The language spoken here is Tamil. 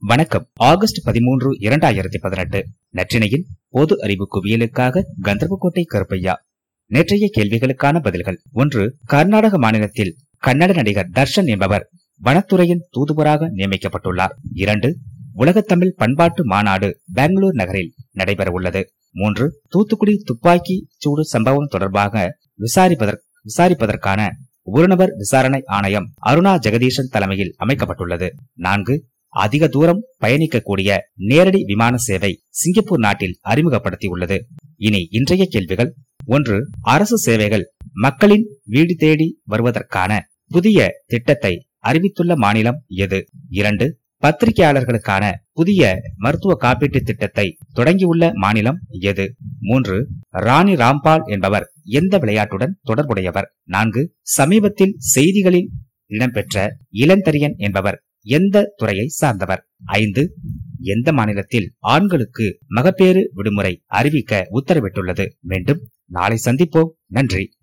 வணக்கம். ஆகஸ்ட் பதிமூன்று இரண்டாயிரத்தி பதினெட்டு. நற்றினையின் பொது அறிவு குவியலுக்காக கந்தர்வக்கோட்டை கருப்பையா. நேற்றைய கேள்விகளுக்கான பதில்கள். ஒன்று கர்நாடக மாநிலத்தில் கன்னட நடிகர் தர்ஷன் என்பவர் வனத்துறையின் தூதுவராக நியமிக்கப்பட்டுள்ளார். இரண்டு உலகத்தமிழ் பண்பாட்டு மாநாடு பெங்களூர் நகரில் நடைபெற உள்ளது மூன்று தூத்துக்குடி துப்பாக்கி சூடு சம்பவம் தொடர்பாக விசாரிப்பதற்கான ஒருநபர் விசாரணை ஆணையம் அருணா ஜெகதீஷன் தலைமையில் அமைக்கப்பட்டுள்ளது. நான்கு அதிக தூரம் பயணிக்கக்கூடிய நேரடி விமான சேவை சிங்கப்பூர் நாட்டில் அறிமுகப்படுத்தியுள்ளது. இனி இன்றைய கேள்விகள். ஒன்று அரசு சேவைகள் மக்களின் வீடு தேடி வருவதற்கான புதிய திட்டத்தை அறிவித்துள்ள மாநிலம் எது? இரண்டு பத்திரிகையாளர்களுக்கான புதிய மருத்துவ காப்பீட்டு திட்டத்தை தொடங்கியுள்ள மாநிலம் எது? மூன்று ராணி ராம்பால் என்பவர் எந்த விளையாட்டுடன் தொடர்புடையவர்? நான்கு சமீபத்தில் செய்திகளில் இடம்பெற்ற இளந்தரியன் என்பவர் எந்த துறையை சார்ந்தவர்? ஐந்து எந்த மாநிலத்தில் ஆண்களுக்கு மகப்பேறு விடுமுறை அறிவிக்க உத்தரவிட்டுள்ளது? மீண்டும் நாளை சந்திப்போம். நன்றி.